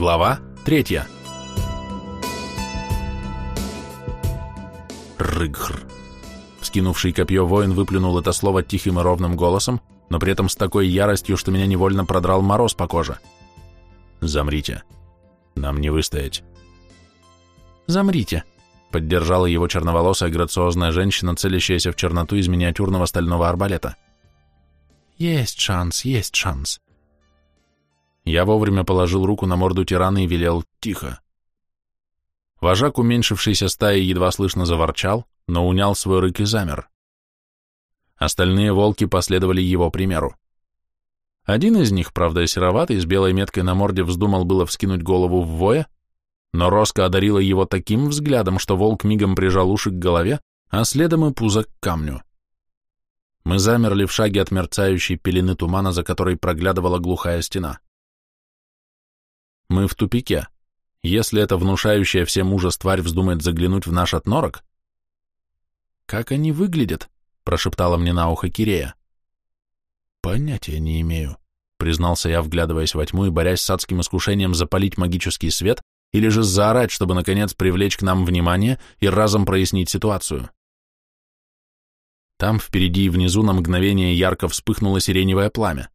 Глава третья. Рыгхр. Скинувший копье воин выплюнул это слово тихим и ровным голосом, но при этом с такой яростью, что меня невольно продрал мороз по коже. «Замрите. Нам не выстоять». «Замрите», — поддержала его черноволосая грациозная женщина, целящаяся в черноту из миниатюрного стального арбалета. «Есть шанс, есть шанс. Я вовремя положил руку на морду тирана и велел «тихо». Вожак уменьшившейся стаи едва слышно заворчал, но унял свой рык и замер. Остальные волки последовали его примеру. Один из них, правда, сероватый, с белой меткой на морде вздумал было вскинуть голову в воя, но Роско одарила его таким взглядом, что волк мигом прижал уши к голове, а следом и пузо к камню. Мы замерли в шаге от мерцающей пелены тумана, за которой проглядывала глухая стена. Мы в тупике. Если эта внушающая всем ужас тварь вздумает заглянуть в наш отнорок... «Как они выглядят?» — прошептала мне на ухо Кирея. «Понятия не имею», — признался я, вглядываясь во тьму и борясь с адским искушением запалить магический свет или же заорать, чтобы, наконец, привлечь к нам внимание и разом прояснить ситуацию. Там впереди и внизу на мгновение ярко вспыхнуло сиреневое пламя.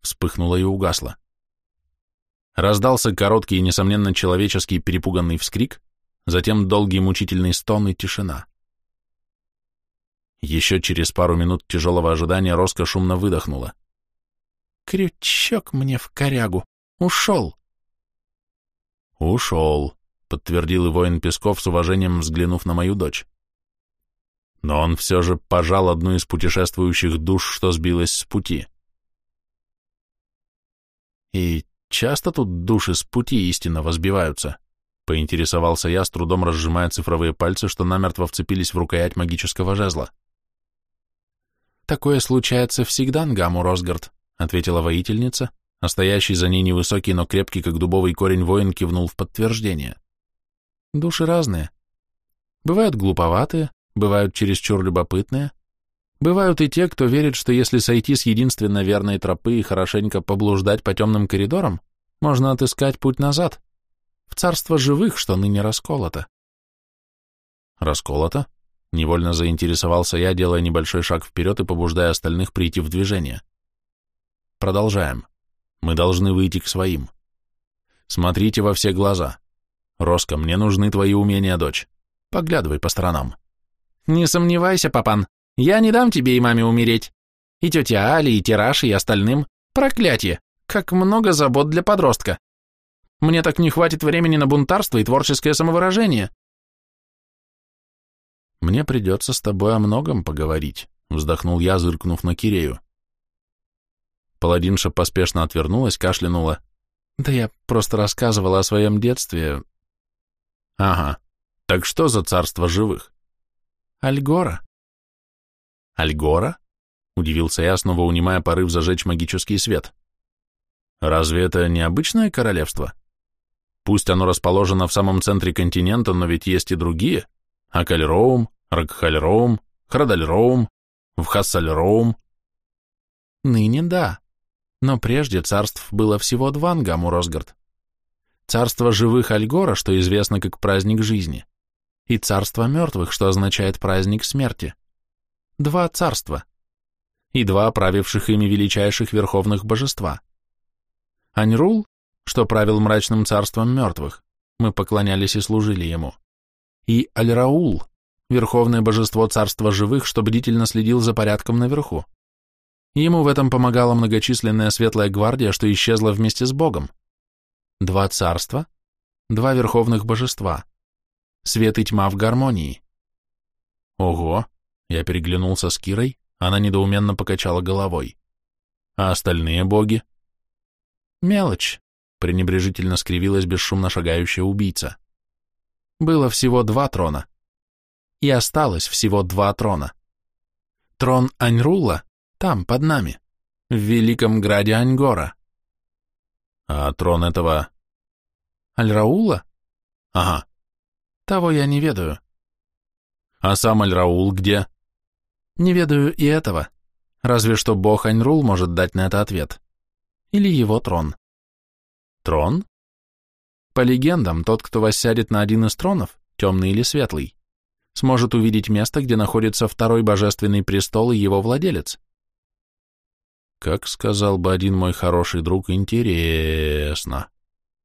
Вспыхнуло и угасло. Раздался короткий и, несомненно, человеческий перепуганный вскрик, затем долгий мучительный стон и тишина. Еще через пару минут тяжелого ожидания Роско шумно выдохнула. «Крючок мне в корягу! Ушел!» «Ушел», — подтвердил и воин Песков с уважением взглянув на мою дочь. Но он все же пожал одну из путешествующих душ, что сбилась с пути. «И Часто тут души с пути истинного сбиваются, поинтересовался я, с трудом разжимая цифровые пальцы, что намертво вцепились в рукоять магического жезла. Такое случается всегда, Нгаму Росгард, ответила воительница, а стоящий за ней невысокий, но крепкий, как дубовый корень воин кивнул в подтверждение. Души разные. Бывают глуповатые, бывают чересчур любопытные, Бывают и те, кто верит, что если сойти с единственно верной тропы и хорошенько поблуждать по темным коридорам, можно отыскать путь назад, в царство живых, что ныне расколото. Расколото? Невольно заинтересовался я, делая небольшой шаг вперед и побуждая остальных прийти в движение. Продолжаем. Мы должны выйти к своим. Смотрите во все глаза. Роско, мне нужны твои умения, дочь. Поглядывай по сторонам. Не сомневайся, папан, я не дам тебе и маме умереть. И тете Али, и Тираж, и остальным. Проклятие! Как много забот для подростка. Мне так не хватит времени на бунтарство и творческое самовыражение. Мне придется с тобой о многом поговорить, вздохнул я, зыркнув на Кирею. Паладинша поспешно отвернулась, кашлянула. Да я просто рассказывала о своем детстве. Ага. Так что за царство живых? Альгора. Альгора? Удивился я, снова унимая порыв зажечь магический свет. Разве это не обычное королевство? Пусть оно расположено в самом центре континента, но ведь есть и другие. Акальроум, Ракхальроум, Храдальроум, Вхассальроум. Ныне да, но прежде царств было всего два Нгаму Росгард. Царство живых Альгора, что известно как праздник жизни, и царство мертвых, что означает праздник смерти два царства и два правивших ими величайших верховных божества. Аньрул, что правил мрачным царством мертвых, мы поклонялись и служили ему, и Альраул, верховное божество царства живых, что бдительно следил за порядком наверху. Ему в этом помогала многочисленная светлая гвардия, что исчезла вместе с Богом. Два царства, два верховных божества. Свет и тьма в гармонии. Ого, я переглянулся с Кирой, она недоуменно покачала головой. А остальные боги? Мелочь, пренебрежительно скривилась бесшумно шагающая убийца. Было всего два трона. И осталось всего два трона. Трон Аньрула там, под нами, в великом граде Аньгора. А трон этого... Альраула? Ага. Того я не ведаю. А сам Альраул где? Не ведаю и этого. Разве что бог Аньрул может дать на это ответ. Или его трон. Трон? По легендам, тот, кто воссядет на один из тронов, темный или светлый, сможет увидеть место, где находится второй божественный престол и его владелец. Как сказал бы один мой хороший друг, интересно,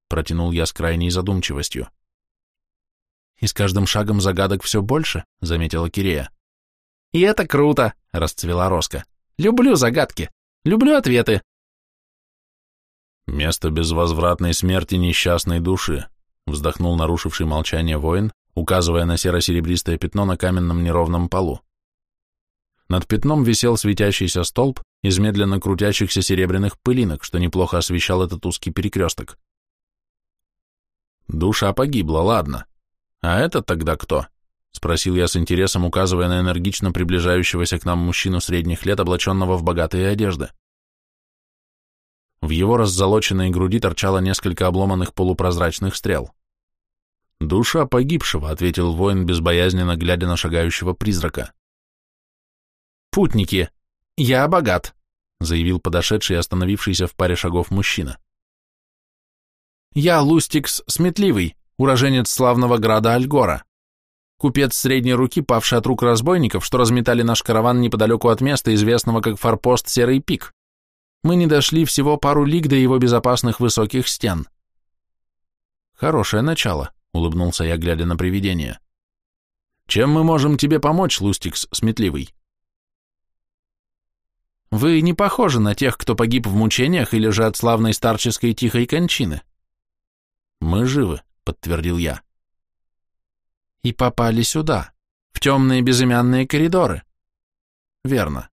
протянул я с крайней задумчивостью. И с каждым шагом загадок все больше, заметила Кирея. И это круто, расцвела Роска. Люблю загадки, люблю ответы. Место безвозвратной смерти несчастной души, вздохнул нарушивший молчание воин, указывая на серо-серебристое пятно на каменном неровном полу. Над пятном висел светящийся столб из медленно крутящихся серебряных пылинок, что неплохо освещал этот узкий перекресток. Душа погибла, ладно. А это тогда кто? Спросил я с интересом, указывая на энергично приближающегося к нам мужчину средних лет, облаченного в богатые одежды. В его раззолоченной груди торчало несколько обломанных полупрозрачных стрел. «Душа погибшего», — ответил воин, безбоязненно глядя на шагающего призрака. «Путники, я богат», — заявил подошедший и остановившийся в паре шагов мужчина. «Я Лустикс Сметливый, уроженец славного града Альгора. Купец средней руки, павший от рук разбойников, что разметали наш караван неподалеку от места, известного как форпост Серый Пик. Мы не дошли всего пару лиг до его безопасных высоких стен». «Хорошее начало», — улыбнулся я, глядя на привидение. «Чем мы можем тебе помочь, Лустикс Сметливый?» Вы не похожи на тех, кто погиб в мучениях или же от славной старческой тихой кончины. Мы живы, подтвердил я. И попали сюда, в темные безымянные коридоры. Верно.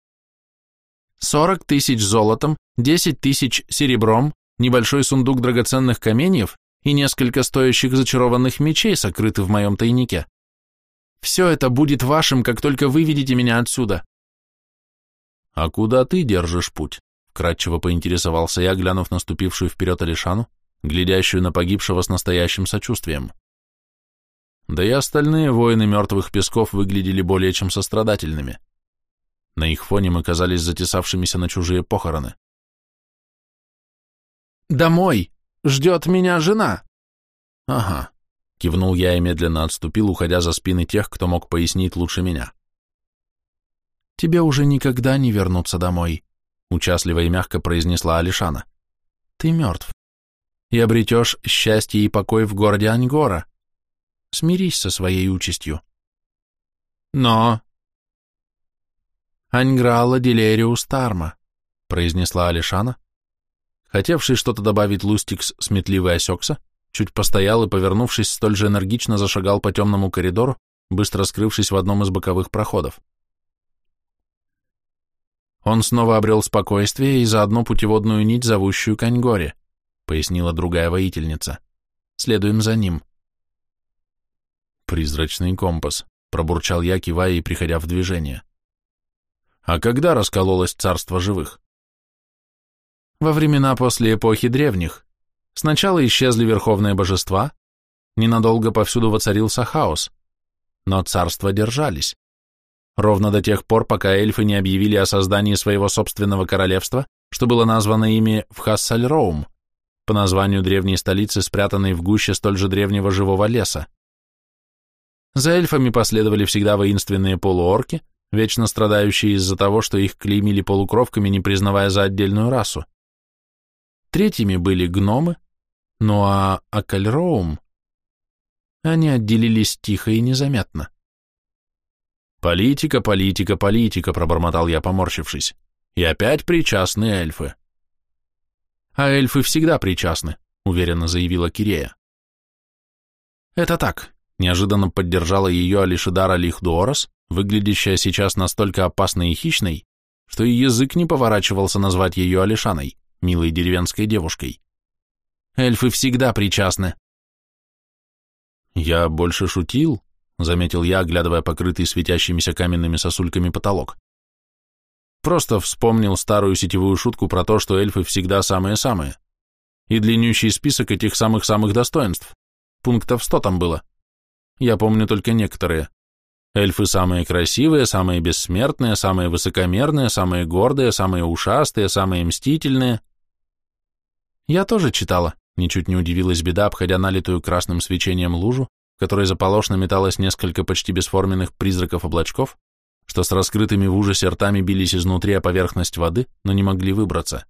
Сорок тысяч золотом, десять тысяч серебром, небольшой сундук драгоценных каменьев и несколько стоящих зачарованных мечей сокрыты в моем тайнике. Все это будет вашим, как только вы видите меня отсюда. «А куда ты держишь путь?» — кратчево поинтересовался я, глянув наступившую вперед Алишану, глядящую на погибшего с настоящим сочувствием. Да и остальные воины мертвых песков выглядели более чем сострадательными. На их фоне мы казались затесавшимися на чужие похороны. «Домой! Ждет меня жена!» «Ага», — кивнул я и медленно отступил, уходя за спины тех, кто мог пояснить лучше меня тебе уже никогда не вернуться домой», — участливо и мягко произнесла Алишана. «Ты мертв. И обретешь счастье и покой в городе Аньгора. Смирись со своей участью». «Но...» «Аньграла Делериус Тарма», — произнесла Алишана. Хотевший что-то добавить Лустикс сметливый осекся, чуть постоял и, повернувшись, столь же энергично зашагал по темному коридору, быстро скрывшись в одном из боковых проходов. Он снова обрел спокойствие и заодно путеводную нить, зовущую Каньгоре, пояснила другая воительница. Следуем за ним. Призрачный компас, пробурчал я, кивая и приходя в движение. А когда раскололось царство живых? Во времена после эпохи древних. Сначала исчезли верховные божества, ненадолго повсюду воцарился хаос, но царства держались. Ровно до тех пор, пока эльфы не объявили о создании своего собственного королевства, что было названо ими в по названию древней столицы, спрятанной в гуще столь же древнего живого леса. За эльфами последовали всегда воинственные полуорки, вечно страдающие из-за того, что их клеймили полукровками, не признавая за отдельную расу. Третьими были гномы, ну а Акальроум... Они отделились тихо и незаметно. «Политика, политика, политика», — пробормотал я, поморщившись. «И опять причастны эльфы». «А эльфы всегда причастны», — уверенно заявила Кирея. «Это так», — неожиданно поддержала ее Алишидара Лихдуорос, выглядящая сейчас настолько опасной и хищной, что и язык не поворачивался назвать ее Алишаной, милой деревенской девушкой. «Эльфы всегда причастны». «Я больше шутил», заметил я, оглядывая покрытый светящимися каменными сосульками потолок. Просто вспомнил старую сетевую шутку про то, что эльфы всегда самые-самые. И длиннющий список этих самых-самых достоинств. Пунктов сто там было. Я помню только некоторые. Эльфы самые красивые, самые бессмертные, самые высокомерные, самые гордые, самые ушастые, самые мстительные. Я тоже читала, ничуть не удивилась беда, обходя налитую красным свечением лужу, в которой заполошно металось несколько почти бесформенных призраков-облачков, что с раскрытыми в ужасе ртами бились изнутри о поверхность воды, но не могли выбраться.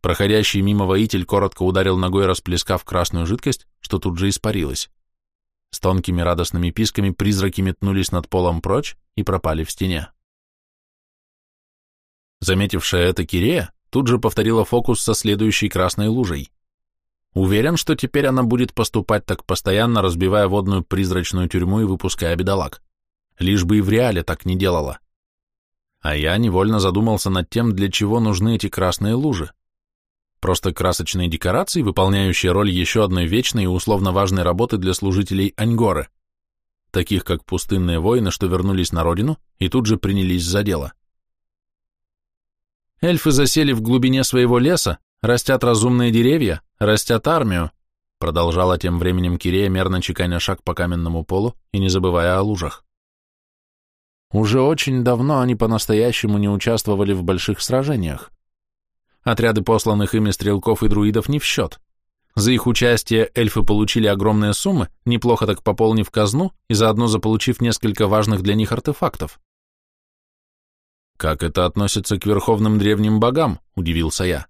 Проходящий мимо воитель коротко ударил ногой, расплескав красную жидкость, что тут же испарилось. С тонкими радостными писками призраки метнулись над полом прочь и пропали в стене. Заметившая это Кирея тут же повторила фокус со следующей красной лужей. Уверен, что теперь она будет поступать так постоянно, разбивая водную призрачную тюрьму и выпуская бедолаг. Лишь бы и в реале так не делала. А я невольно задумался над тем, для чего нужны эти красные лужи. Просто красочные декорации, выполняющие роль еще одной вечной и условно важной работы для служителей Аньгоры, таких как пустынные воины, что вернулись на родину и тут же принялись за дело. Эльфы засели в глубине своего леса, растят разумные деревья, растят армию, продолжала тем временем Кирея, мерно чеканя шаг по каменному полу и не забывая о лужах. Уже очень давно они по-настоящему не участвовали в больших сражениях. Отряды посланных ими стрелков и друидов не в счет. За их участие эльфы получили огромные суммы, неплохо так пополнив казну и заодно заполучив несколько важных для них артефактов. «Как это относится к верховным древним богам?» – удивился я.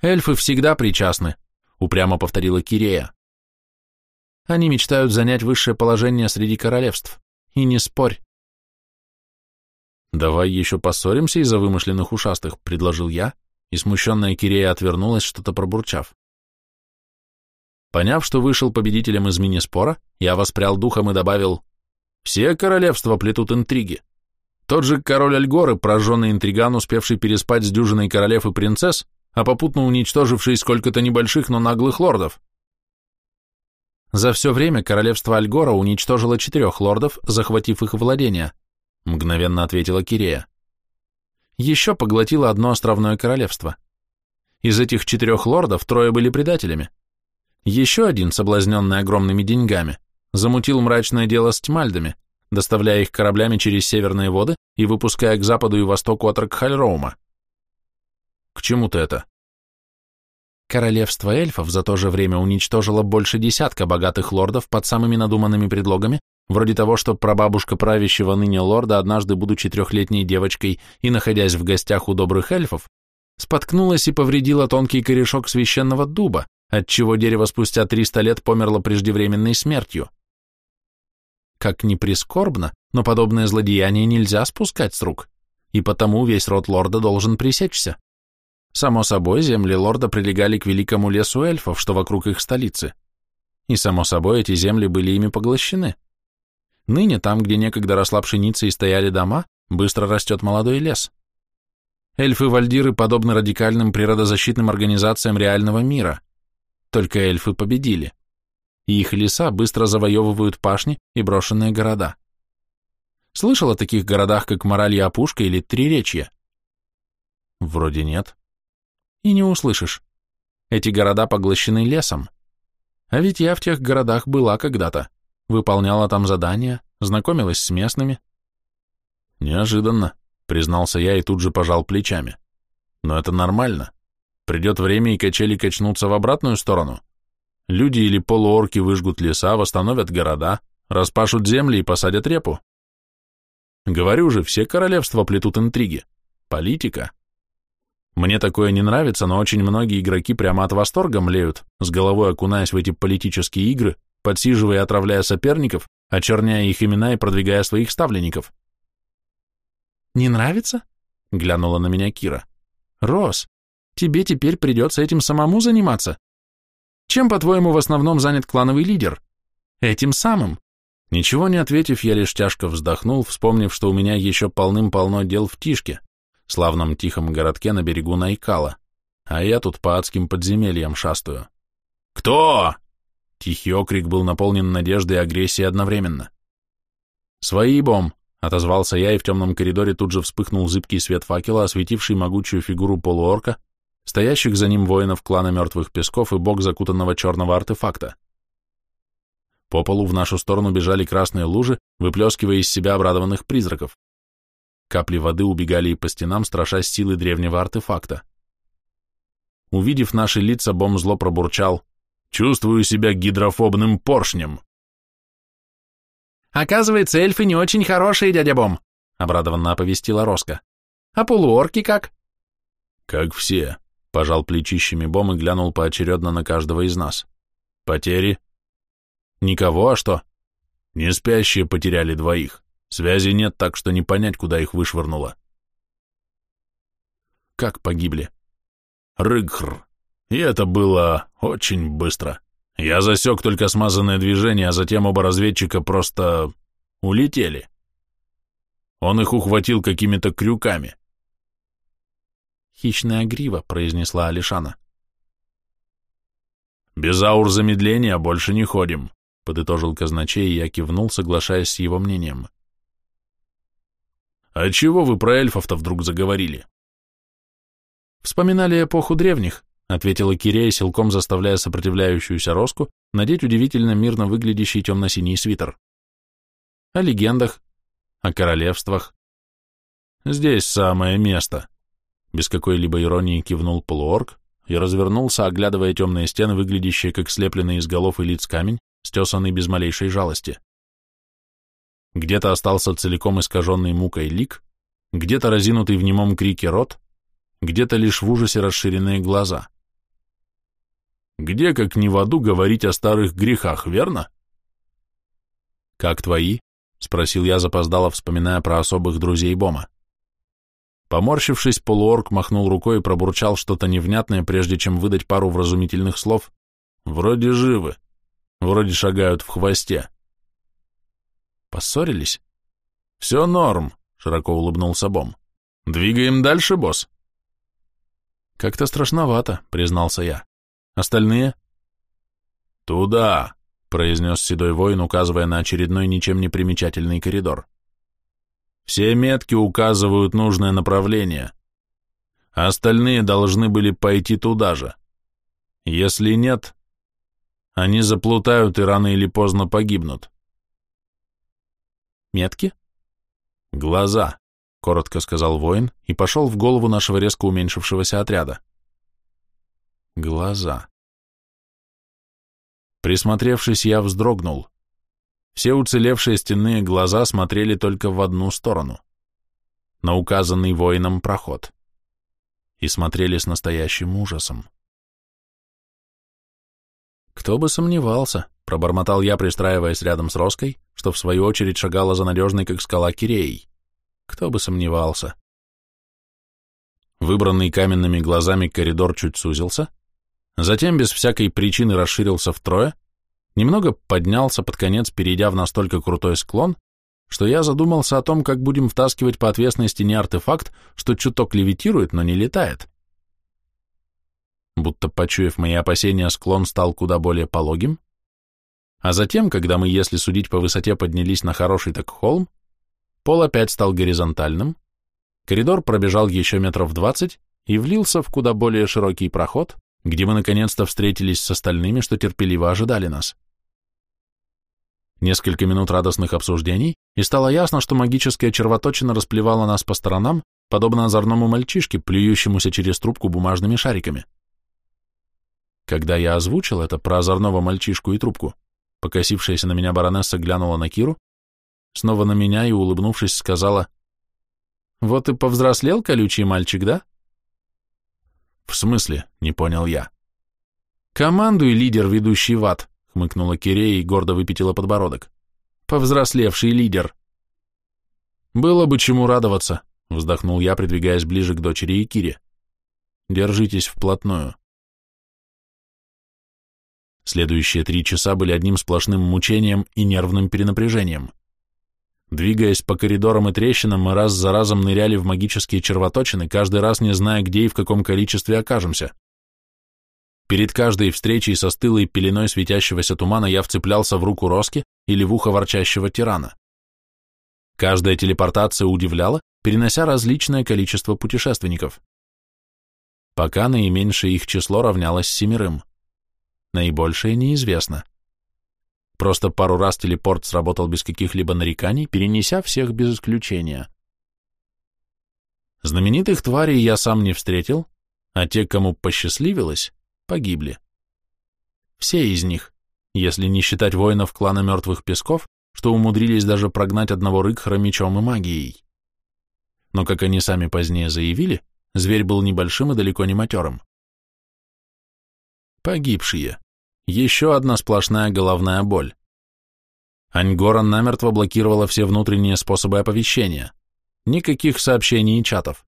«Эльфы всегда причастны», – упрямо повторила Кирея. «Они мечтают занять высшее положение среди королевств. И не спорь». «Давай еще поссоримся из-за вымышленных ушастых», – предложил я, и смущенная Кирея отвернулась, что-то пробурчав. Поняв, что вышел победителем из мини-спора, я воспрял духом и добавил, «Все королевства плетут интриги. Тот же король Альгоры, прожженный интриган, успевший переспать с дюжиной королев и принцесс, а попутно уничтоживший сколько-то небольших, но наглых лордов. За все время королевство Альгора уничтожило четырех лордов, захватив их владения, мгновенно ответила Кирея еще поглотило одно островное королевство. Из этих четырех лордов трое были предателями. Еще один, соблазненный огромными деньгами, замутил мрачное дело с тьмальдами, доставляя их кораблями через северные воды и выпуская к западу и востоку от Ракхальроума. К чему ты это? Королевство эльфов за то же время уничтожило больше десятка богатых лордов под самыми надуманными предлогами вроде того, что прабабушка правящего ныне лорда, однажды будучи трехлетней девочкой и находясь в гостях у добрых эльфов, споткнулась и повредила тонкий корешок священного дуба, отчего дерево спустя 300 лет померло преждевременной смертью. Как ни прискорбно, но подобное злодеяние нельзя спускать с рук, и потому весь род лорда должен пресечься. Само собой, земли лорда прилегали к великому лесу эльфов, что вокруг их столицы. И само собой, эти земли были ими поглощены. Ныне там, где некогда росла пшеница и стояли дома, быстро растет молодой лес. Эльфы-вальдиры подобны радикальным природозащитным организациям реального мира. Только эльфы победили. И их леса быстро завоевывают пашни и брошенные города. Слышал о таких городах, как Моралья Опушка или Триречье? Вроде нет. И не услышишь. Эти города поглощены лесом. А ведь я в тех городах была когда-то выполняла там задания, знакомилась с местными. Неожиданно, признался я и тут же пожал плечами. Но это нормально. Придет время, и качели качнутся в обратную сторону. Люди или полуорки выжгут леса, восстановят города, распашут земли и посадят репу. Говорю же, все королевства плетут интриги. Политика. Мне такое не нравится, но очень многие игроки прямо от восторга млеют, с головой окунаясь в эти политические игры, подсиживая и отравляя соперников, очерняя их имена и продвигая своих ставленников. «Не нравится?» — глянула на меня Кира. «Рос, тебе теперь придется этим самому заниматься. Чем, по-твоему, в основном занят клановый лидер? Этим самым». Ничего не ответив, я лишь тяжко вздохнул, вспомнив, что у меня еще полным-полно дел в Тишке, славном тихом городке на берегу Найкала, а я тут по адским подземельям шастаю. «Кто?» Тихий окрик был наполнен надеждой и агрессией одновременно. «Свои, бом!» — отозвался я, и в темном коридоре тут же вспыхнул зыбкий свет факела, осветивший могучую фигуру полуорка, стоящих за ним воинов клана мертвых песков и бог закутанного черного артефакта. По полу в нашу сторону бежали красные лужи, выплескивая из себя обрадованных призраков. Капли воды убегали и по стенам, страшась силы древнего артефакта. Увидев наши лица, Бом зло пробурчал. «Чувствую себя гидрофобным поршнем». «Оказывается, эльфы не очень хорошие, дядя Бом», — обрадованно оповестила Роско. «А полуорки как?» «Как все», — пожал плечищами Бом и глянул поочередно на каждого из нас. «Потери?» «Никого, а что?» «Не спящие потеряли двоих. Связи нет, так что не понять, куда их вышвырнуло». «Как погибли?» «Рыгхр. И это было очень быстро. Я засек только смазанное движение, а затем оба разведчика просто улетели. Он их ухватил какими-то крюками. «Хищная грива», — произнесла Алишана. «Без аур замедления больше не ходим», — подытожил казначей, и я кивнул, соглашаясь с его мнением. «А чего вы про эльфов-то вдруг заговорили?» «Вспоминали эпоху древних», — ответила Кирея, силком заставляя сопротивляющуюся Роску надеть удивительно мирно выглядящий темно-синий свитер. «О легендах, о королевствах». «Здесь самое место», без какой-либо иронии кивнул полуорг и развернулся, оглядывая темные стены, выглядящие как слепленный из голов и лиц камень, стесанный без малейшей жалости. Где-то остался целиком искаженный мукой лик, где-то разинутый в немом крике рот, где-то лишь в ужасе расширенные глаза. Где, как ни в аду, говорить о старых грехах, верно? «Как твои?» — спросил я запоздало, вспоминая про особых друзей Бома. Поморщившись, полуорг махнул рукой и пробурчал что-то невнятное, прежде чем выдать пару вразумительных слов. Вроде живы, вроде шагают в хвосте. Поссорились? Все норм, широко улыбнулся Бом. Двигаем дальше, босс. Как-то страшновато, признался я. Остальные? Туда, произнес седой воин, указывая на очередной ничем не примечательный коридор. Все метки указывают нужное направление. Остальные должны были пойти туда же. Если нет, они заплутают и рано или поздно погибнут. Метки? Глаза, коротко сказал воин и пошел в голову нашего резко уменьшившегося отряда. Глаза. Присмотревшись, я вздрогнул. Все уцелевшие стенные глаза смотрели только в одну сторону, на указанный воином проход, и смотрели с настоящим ужасом. «Кто бы сомневался», — пробормотал я, пристраиваясь рядом с Роской, что в свою очередь шагала за надежной, как скала, Киреей. «Кто бы сомневался». Выбранный каменными глазами коридор чуть сузился, затем без всякой причины расширился втрое, немного поднялся под конец, перейдя в настолько крутой склон, что я задумался о том, как будем втаскивать по отвесной стене артефакт, что чуток левитирует, но не летает. Будто, почуяв мои опасения, склон стал куда более пологим, а затем, когда мы, если судить по высоте, поднялись на хороший так холм, пол опять стал горизонтальным, коридор пробежал еще метров двадцать и влился в куда более широкий проход, где мы наконец-то встретились с остальными, что терпеливо ожидали нас. Несколько минут радостных обсуждений, и стало ясно, что магическая червоточина расплевала нас по сторонам, подобно озорному мальчишке, плюющемуся через трубку бумажными шариками. Когда я озвучил это про озорного мальчишку и трубку, покосившаяся на меня баронесса глянула на Киру, снова на меня и, улыбнувшись, сказала, «Вот и повзрослел колючий мальчик, да?» «В смысле?» — не понял я. «Командуй, лидер, ведущий в ад», — хмыкнула Кирея и гордо выпятила подбородок. «Повзрослевший лидер». «Было бы чему радоваться», — вздохнул я, придвигаясь ближе к дочери и Кире. «Держитесь вплотную». Следующие три часа были одним сплошным мучением и нервным перенапряжением. Двигаясь по коридорам и трещинам, мы раз за разом ныряли в магические червоточины, каждый раз не зная, где и в каком количестве окажемся. Перед каждой встречей со стылой пеленой светящегося тумана я вцеплялся в руку Роски или в ухо ворчащего тирана. Каждая телепортация удивляла, перенося различное количество путешественников. Пока наименьшее их число равнялось семерым. Наибольшее неизвестно. Просто пару раз телепорт сработал без каких-либо нареканий, перенеся всех без исключения. Знаменитых тварей я сам не встретил, а те, кому посчастливилось, погибли. Все из них, если не считать воинов клана Мертвых Песков, что умудрились даже прогнать одного рыкхра мечом и магией. Но, как они сами позднее заявили, зверь был небольшим и далеко не матерым. Погибшие. Еще одна сплошная головная боль. Аньгора намертво блокировала все внутренние способы оповещения. Никаких сообщений и чатов.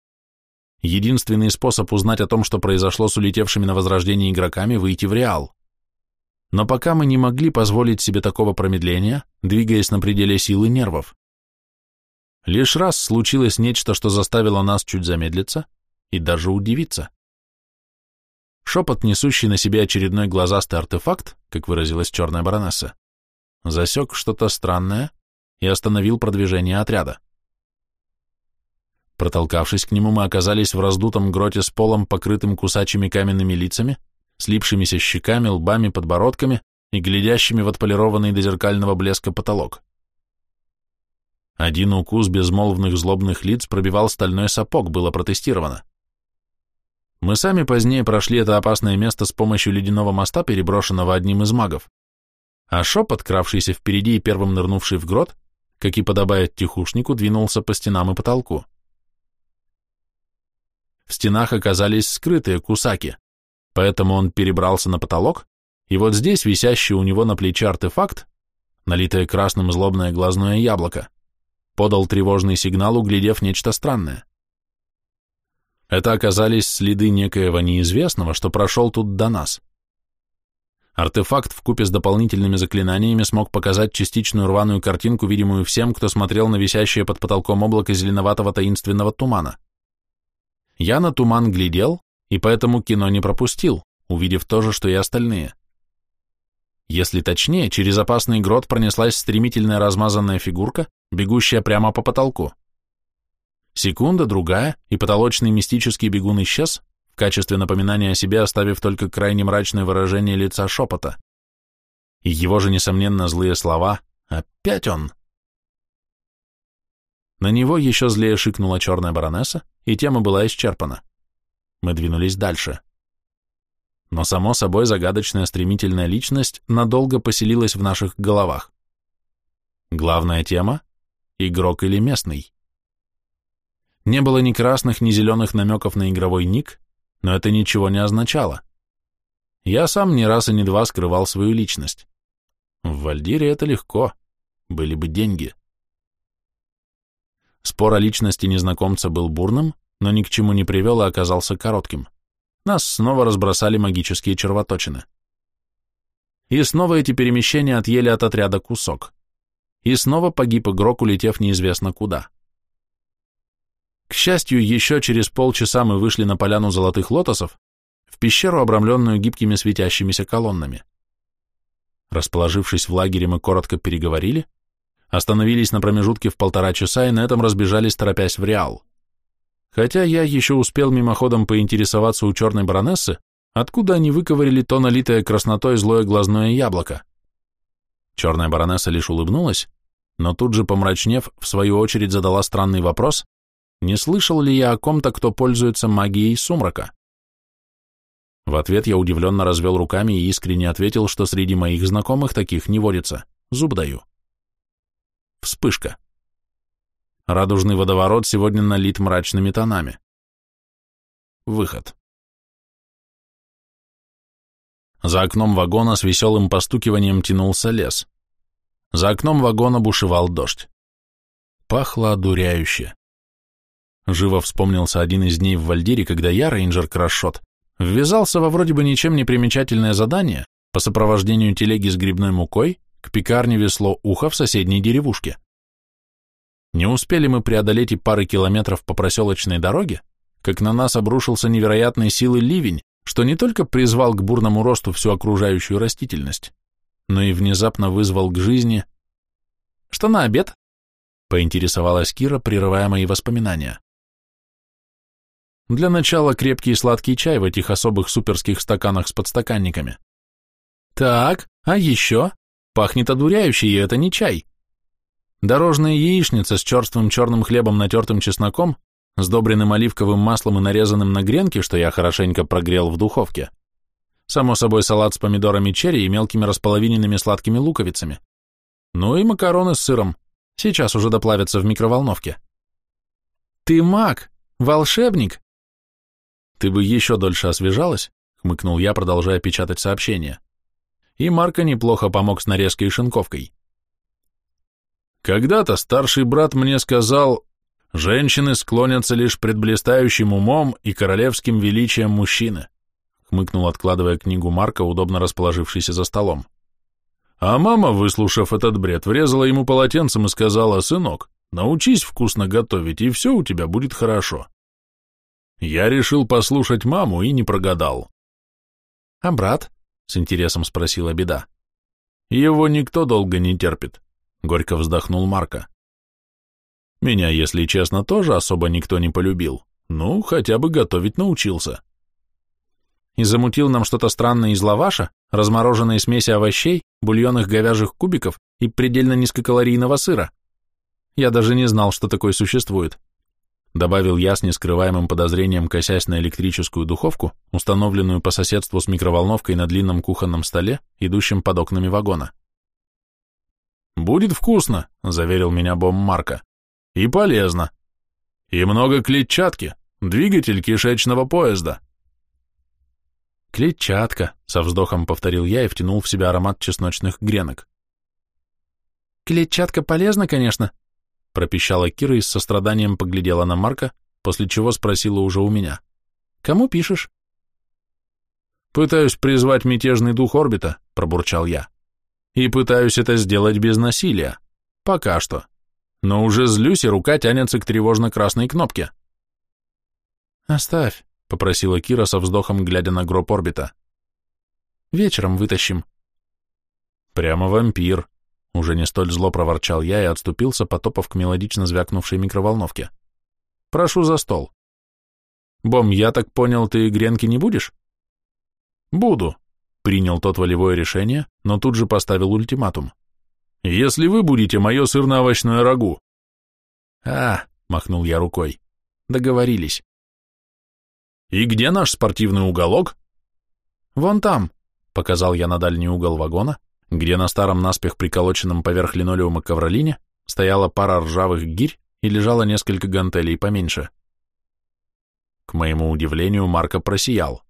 Единственный способ узнать о том, что произошло с улетевшими на возрождение игроками, выйти в Реал. Но пока мы не могли позволить себе такого промедления, двигаясь на пределе силы нервов. Лишь раз случилось нечто, что заставило нас чуть замедлиться и даже удивиться. Шепот, несущий на себе очередной глазастый артефакт, как выразилась черная баронесса, засек что-то странное и остановил продвижение отряда. Протолкавшись к нему, мы оказались в раздутом гроте с полом, покрытым кусачими каменными лицами, слипшимися щеками, лбами, подбородками и глядящими в отполированный до зеркального блеска потолок. Один укус безмолвных злобных лиц пробивал стальной сапог, было протестировано. Мы сами позднее прошли это опасное место с помощью ледяного моста, переброшенного одним из магов. А шепот, кравшийся впереди и первым нырнувший в грот, как и подобает тихушнику, двинулся по стенам и потолку. В стенах оказались скрытые кусаки, поэтому он перебрался на потолок, и вот здесь висящий у него на плече артефакт, налитое красным злобное глазное яблоко, подал тревожный сигнал, углядев нечто странное. Это оказались следы некоего неизвестного, что прошел тут до нас. Артефакт в купе с дополнительными заклинаниями смог показать частичную рваную картинку, видимую всем, кто смотрел на висящее под потолком облако зеленоватого таинственного тумана. Я на туман глядел, и поэтому кино не пропустил, увидев то же, что и остальные. Если точнее, через опасный грот пронеслась стремительная размазанная фигурка, бегущая прямо по потолку. Секунда, другая, и потолочный мистический бегун исчез, качестве напоминания о себе оставив только крайне мрачное выражение лица шепота. И его же, несомненно, злые слова «Опять он!» На него еще злее шикнула черная баронесса, и тема была исчерпана. Мы двинулись дальше. Но, само собой, загадочная стремительная личность надолго поселилась в наших головах. Главная тема — игрок или местный. Не было ни красных, ни зеленых намеков на игровой ник, но это ничего не означало. Я сам ни раз и ни два скрывал свою личность. В Вальдире это легко, были бы деньги. Спор о личности незнакомца был бурным, но ни к чему не привел и оказался коротким. Нас снова разбросали магические червоточины. И снова эти перемещения отъели от отряда кусок. И снова погиб игрок, улетев неизвестно куда. Счастью, еще через полчаса мы вышли на поляну золотых лотосов, в пещеру, обрамленную гибкими светящимися колоннами. Расположившись в лагере, мы коротко переговорили, остановились на промежутке в полтора часа и на этом разбежались, торопясь в Реал. Хотя я еще успел мимоходом поинтересоваться у черной баронессы, откуда они выковырили то налитое краснотой злое глазное яблоко. Черная баронесса лишь улыбнулась, но тут же, помрачнев, в свою очередь задала странный вопрос, не слышал ли я о ком-то, кто пользуется магией сумрака. В ответ я удивленно развел руками и искренне ответил, что среди моих знакомых таких не водится. Зуб даю. Вспышка. Радужный водоворот сегодня налит мрачными тонами. Выход. За окном вагона с веселым постукиванием тянулся лес. За окном вагона бушевал дождь. Пахло одуряюще. Живо вспомнился один из дней в Вальдире, когда я, рейнджер Крашот, ввязался во вроде бы ничем не примечательное задание по сопровождению телеги с грибной мукой к пекарне весло ухо в соседней деревушке. Не успели мы преодолеть и пары километров по проселочной дороге, как на нас обрушился невероятной силы ливень, что не только призвал к бурному росту всю окружающую растительность, но и внезапно вызвал к жизни... «Что на обед?» — поинтересовалась Кира, прерывая мои воспоминания. Для начала крепкий и сладкий чай в этих особых суперских стаканах с подстаканниками. Так, а еще? Пахнет одуряюще, и это не чай. Дорожная яичница с черствым черным хлебом, натертым чесноком, сдобренным оливковым маслом и нарезанным на гренки, что я хорошенько прогрел в духовке. Само собой, салат с помидорами черри и мелкими располовиненными сладкими луковицами. Ну и макароны с сыром. Сейчас уже доплавятся в микроволновке. Ты маг, волшебник. Ты бы еще дольше освежалась, хмыкнул я, продолжая печатать сообщение. И Марко неплохо помог с нарезкой и шинковкой. Когда-то старший брат мне сказал, женщины склонятся лишь пред блистающим умом и королевским величием мужчины хмыкнул, откладывая книгу Марка, удобно расположившийся за столом. А мама, выслушав этот бред, врезала ему полотенцем и сказала, «Сынок, научись вкусно готовить, и все у тебя будет хорошо». Я решил послушать маму и не прогадал. «А брат?» — с интересом спросила беда. «Его никто долго не терпит», — горько вздохнул Марка. «Меня, если честно, тоже особо никто не полюбил. Ну, хотя бы готовить научился и замутил нам что-то странное из лаваша, размороженной смеси овощей, бульонных говяжьих кубиков и предельно низкокалорийного сыра. Я даже не знал, что такое существует. Добавил я с нескрываемым подозрением, косясь на электрическую духовку, установленную по соседству с микроволновкой на длинном кухонном столе, идущем под окнами вагона. «Будет вкусно», — заверил меня Бом Марка. «И полезно. И много клетчатки, двигатель кишечного поезда». «Клетчатка», — со вздохом повторил я и втянул в себя аромат чесночных гренок. «Клетчатка полезна, конечно», — пропищала Кира и с состраданием поглядела на Марка, после чего спросила уже у меня. «Кому пишешь?» «Пытаюсь призвать мятежный дух орбита», — пробурчал я. «И пытаюсь это сделать без насилия. Пока что. Но уже злюсь, и рука тянется к тревожно-красной кнопке». «Оставь», — попросила Кира со вздохом, глядя на гроб орбита. «Вечером вытащим». «Прямо вампир», — уже не столь зло проворчал я и отступился, потопав к мелодично звякнувшей микроволновке. «Прошу за стол». «Бом, я так понял, ты гренки не будешь?» «Буду», — принял тот волевое решение, но тут же поставил ультиматум. «Если вы будете мое сырно-овощное рагу». «А», — махнул я рукой, — «договорились». «И где наш спортивный уголок?» «Вон там», — показал я на дальний угол вагона, где на старом наспех приколоченном поверх линолеума ковролине стояла пара ржавых гирь и лежало несколько гантелей поменьше. К моему удивлению, Марко просиял.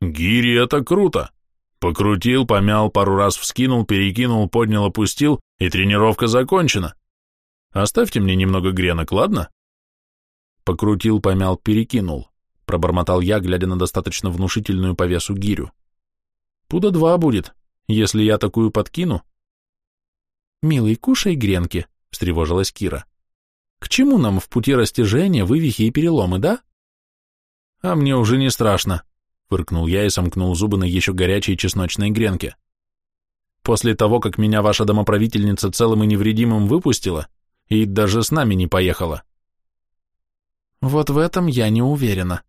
«Гири — это круто! Покрутил, помял, пару раз вскинул, перекинул, поднял, опустил, и тренировка закончена. Оставьте мне немного гренок, ладно?» Покрутил, помял, перекинул пробормотал я, глядя на достаточно внушительную по весу гирю. Пуда два будет, если я такую подкину. Милый, кушай гренки, встревожилась Кира. К чему нам в пути растяжения, вывихи и переломы, да? А мне уже не страшно, фыркнул я и сомкнул зубы на еще горячей чесночной гренке. После того, как меня ваша домоправительница целым и невредимым выпустила, и даже с нами не поехала. Вот в этом я не уверена,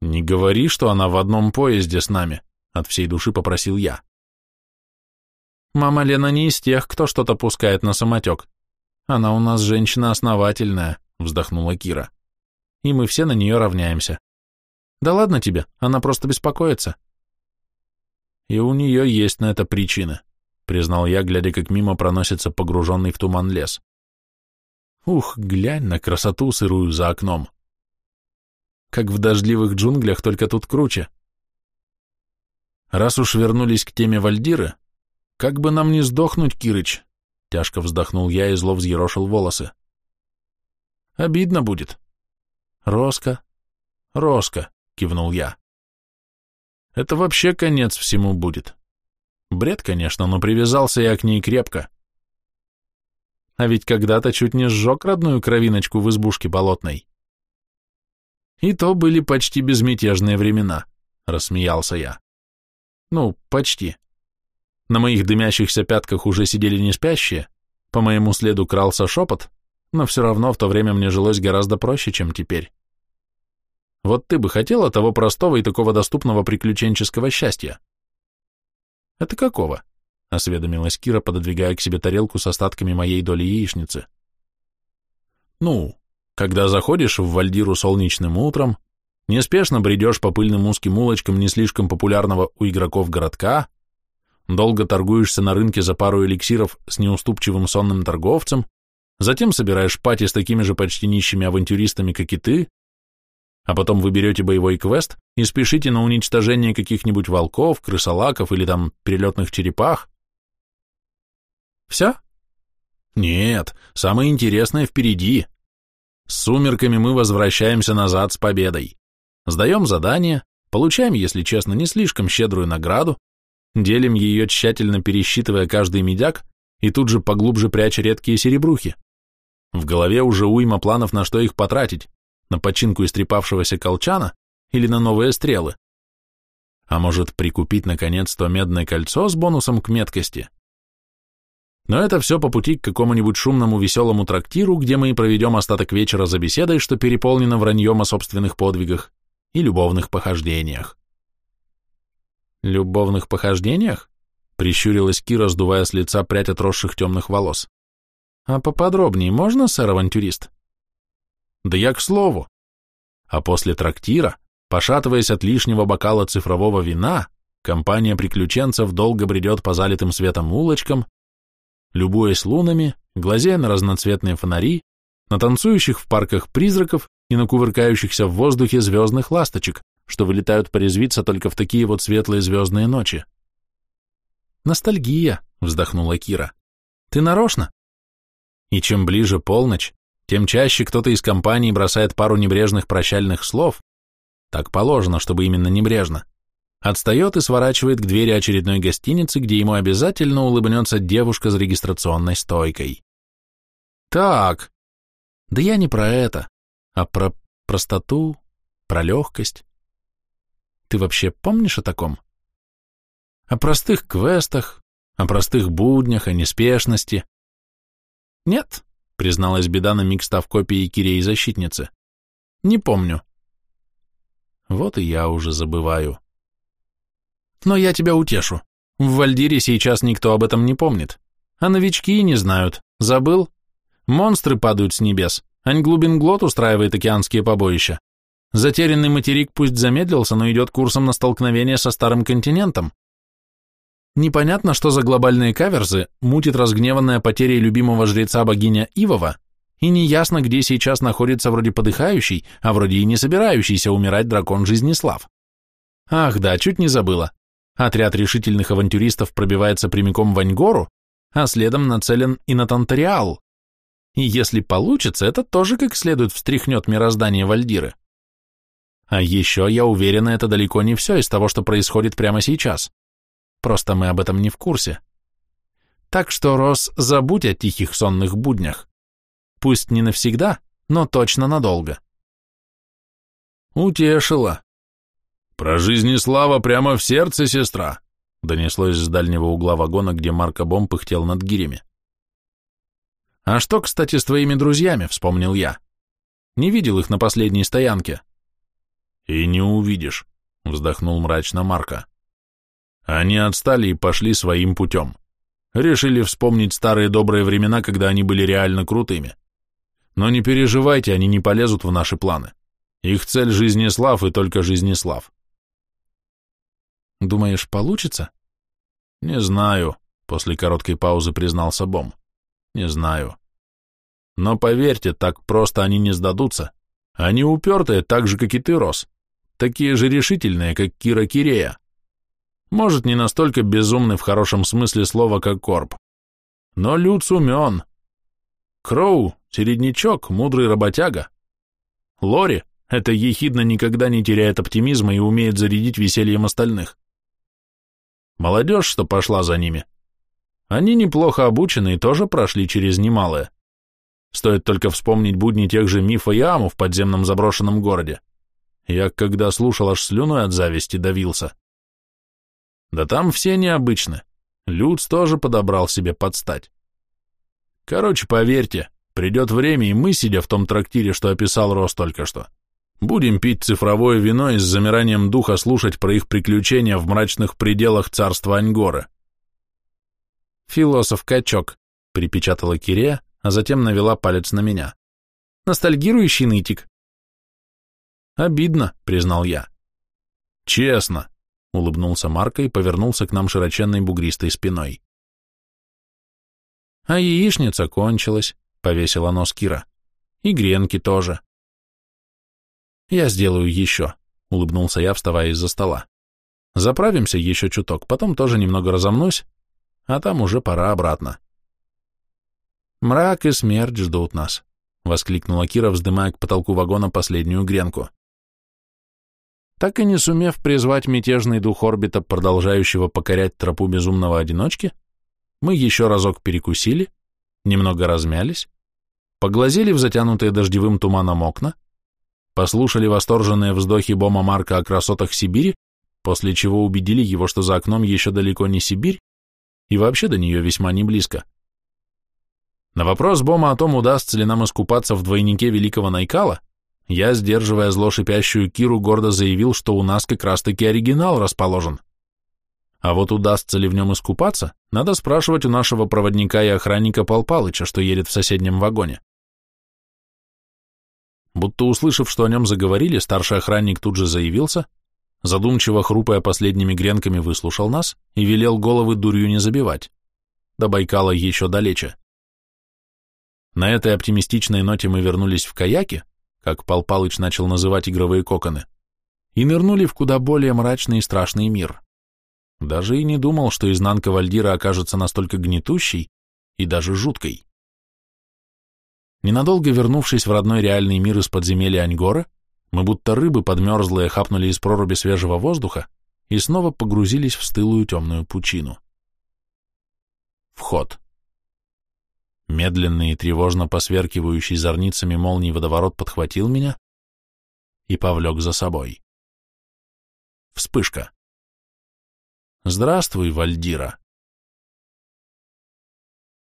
«Не говори, что она в одном поезде с нами», — от всей души попросил я. «Мама Лена не из тех, кто что-то пускает на самотек. Она у нас женщина основательная», — вздохнула Кира. «И мы все на нее равняемся. Да ладно тебе, она просто беспокоится». «И у нее есть на это причины», — признал я, глядя, как мимо проносится погруженный в туман лес. «Ух, глянь на красоту сырую за окном» как в дождливых джунглях, только тут круче. Раз уж вернулись к теме Вальдиры, как бы нам не сдохнуть, Кирыч, тяжко вздохнул я и зло взъерошил волосы. Обидно будет. Роско, Роско, кивнул я. Это вообще конец всему будет. Бред, конечно, но привязался я к ней крепко. А ведь когда-то чуть не сжег родную кровиночку в избушке болотной. И то были почти безмятежные времена, рассмеялся я. Ну, почти. На моих дымящихся пятках уже сидели не спящие, по моему следу крался шепот, но все равно в то время мне жилось гораздо проще, чем теперь. Вот ты бы хотела того простого и такого доступного приключенческого счастья? Это какого? — осведомилась Кира, пододвигая к себе тарелку с остатками моей доли яичницы. Ну, когда заходишь в Вальдиру солнечным утром, неспешно бредешь по пыльным узким улочкам не слишком популярного у игроков городка, долго торгуешься на рынке за пару эликсиров с неуступчивым сонным торговцем, затем собираешь пати с такими же почти нищими авантюристами, как и ты, а потом вы берете боевой квест и спешите на уничтожение каких-нибудь волков, крысолаков или там перелетных черепах. Все? Нет, самое интересное впереди. С сумерками мы возвращаемся назад с победой. Сдаем задание, получаем, если честно, не слишком щедрую награду, делим ее, тщательно пересчитывая каждый медяк и тут же поглубже пряча редкие серебрухи. В голове уже уйма планов, на что их потратить, на починку истрепавшегося колчана или на новые стрелы. А может, прикупить, наконец, то медное кольцо с бонусом к меткости? Но это все по пути к какому-нибудь шумному веселому трактиру, где мы и проведем остаток вечера за беседой, что переполнено враньем о собственных подвигах и любовных похождениях. «Любовных похождениях?» — прищурилась Кира, сдувая с лица прядь отросших темных волос. «А поподробнее можно, сэр-авантюрист?» «Да я к слову. А после трактира, пошатываясь от лишнего бокала цифрового вина, компания приключенцев долго бредет по залитым светом улочкам, любуясь лунами, глазея на разноцветные фонари, на танцующих в парках призраков и на кувыркающихся в воздухе звездных ласточек, что вылетают порезвиться только в такие вот светлые звездные ночи. «Ностальгия», — вздохнула Кира. «Ты нарочно?» И чем ближе полночь, тем чаще кто-то из компании бросает пару небрежных прощальных слов, так положено, чтобы именно небрежно, отстает и сворачивает к двери очередной гостиницы, где ему обязательно улыбнется девушка с регистрационной стойкой. Так, да я не про это, а про простоту, про легкость. Ты вообще помнишь о таком? О простых квестах, о простых буднях, о неспешности. Нет, призналась беда на миг став копией Кирей защитницы. Не помню. Вот и я уже забываю. Но я тебя утешу. В Вальдире сейчас никто об этом не помнит. А новички и не знают. Забыл? Монстры падают с небес. Аньглубинглот устраивает океанские побоища. Затерянный материк пусть замедлился, но идет курсом на столкновение со старым континентом. Непонятно, что за глобальные каверзы мутит разгневанная потерей любимого жреца богиня Ивова, и неясно, где сейчас находится вроде подыхающий, а вроде и не собирающийся умирать дракон Жизнеслав. Ах да, чуть не забыла. Отряд решительных авантюристов пробивается прямиком в Аньгору, а следом нацелен и на Тантариал. И если получится, это тоже как следует встряхнет мироздание Вальдиры. А еще, я уверена, это далеко не все из того, что происходит прямо сейчас. Просто мы об этом не в курсе. Так что, Рос, забудь о тихих сонных буднях. Пусть не навсегда, но точно надолго. Утешила. Про жизнь и слава прямо в сердце, сестра, донеслось с дальнего угла вагона, где Марко Бом пыхтел над гирями. А что, кстати, с твоими друзьями, вспомнил я. Не видел их на последней стоянке. И не увидишь, вздохнул мрачно Марко. Они отстали и пошли своим путем. Решили вспомнить старые добрые времена, когда они были реально крутыми. Но не переживайте, они не полезут в наши планы. Их цель – Жизнеслав и только Жизнеслав. Думаешь, получится? Не знаю, после короткой паузы признался Бом. Не знаю. Но поверьте, так просто они не сдадутся. Они упертые, так же, как и ты, Рос. Такие же решительные, как Кира Кирея. Может, не настолько безумный в хорошем смысле слова, как Корп. Но Люц умен. Кроу — середнячок, мудрый работяга. Лори — это ехидно никогда не теряет оптимизма и умеет зарядить весельем остальных. Молодежь, что пошла за ними. Они неплохо обучены и тоже прошли через немалое. Стоит только вспомнить будни тех же Мифа и Аму в подземном заброшенном городе. Я, когда слушал, аж слюной от зависти давился. Да там все необычны. Люц тоже подобрал себе подстать. Короче, поверьте, придет время, и мы, сидя в том трактире, что описал Рос только что, будем пить цифровое вино и с замиранием духа слушать про их приключения в мрачных пределах царства Аньгоры. «Философ-качок», — припечатала Кирея, а затем навела палец на меня. Ностальгирующий нытик. Обидно, признал я. Честно, улыбнулся Марко и повернулся к нам широченной бугристой спиной. А яичница кончилась, повесила нос Кира. И гренки тоже. Я сделаю еще, улыбнулся я, вставая из-за стола. Заправимся еще чуток, потом тоже немного разомнусь, а там уже пора обратно. Мрак и смерть ждут нас, воскликнула Кира, вздымая к потолку вагона последнюю гренку. Так и не сумев призвать мятежный дух орбита, продолжающего покорять тропу безумного одиночки, мы еще разок перекусили, немного размялись, поглазели в затянутые дождевым туманом окна, послушали восторженные вздохи Бома Марка о красотах Сибири, после чего убедили его, что за окном еще далеко не Сибирь, и вообще до нее весьма не близко. На вопрос Бома о том, удастся ли нам искупаться в двойнике великого Найкала, я, сдерживая зло шипящую Киру, гордо заявил, что у нас как раз-таки оригинал расположен. А вот удастся ли в нем искупаться, надо спрашивать у нашего проводника и охранника Пал Палыча, что едет в соседнем вагоне. Будто услышав, что о нем заговорили, старший охранник тут же заявился, задумчиво хрупая последними гренками выслушал нас и велел головы дурью не забивать. До Байкала еще далече. На этой оптимистичной ноте мы вернулись в каяки, как Пал Палыч начал называть игровые коконы, и нырнули в куда более мрачный и страшный мир. Даже и не думал, что изнанка Вальдира окажется настолько гнетущей и даже жуткой. Ненадолго вернувшись в родной реальный мир из подземелья Аньгора, мы будто рыбы подмерзлые хапнули из проруби свежего воздуха и снова погрузились в стылую темную пучину. Вход. Медленный и тревожно посверкивающий зорницами молний водоворот подхватил меня и повлек за собой. Вспышка. «Здравствуй, Вальдира!»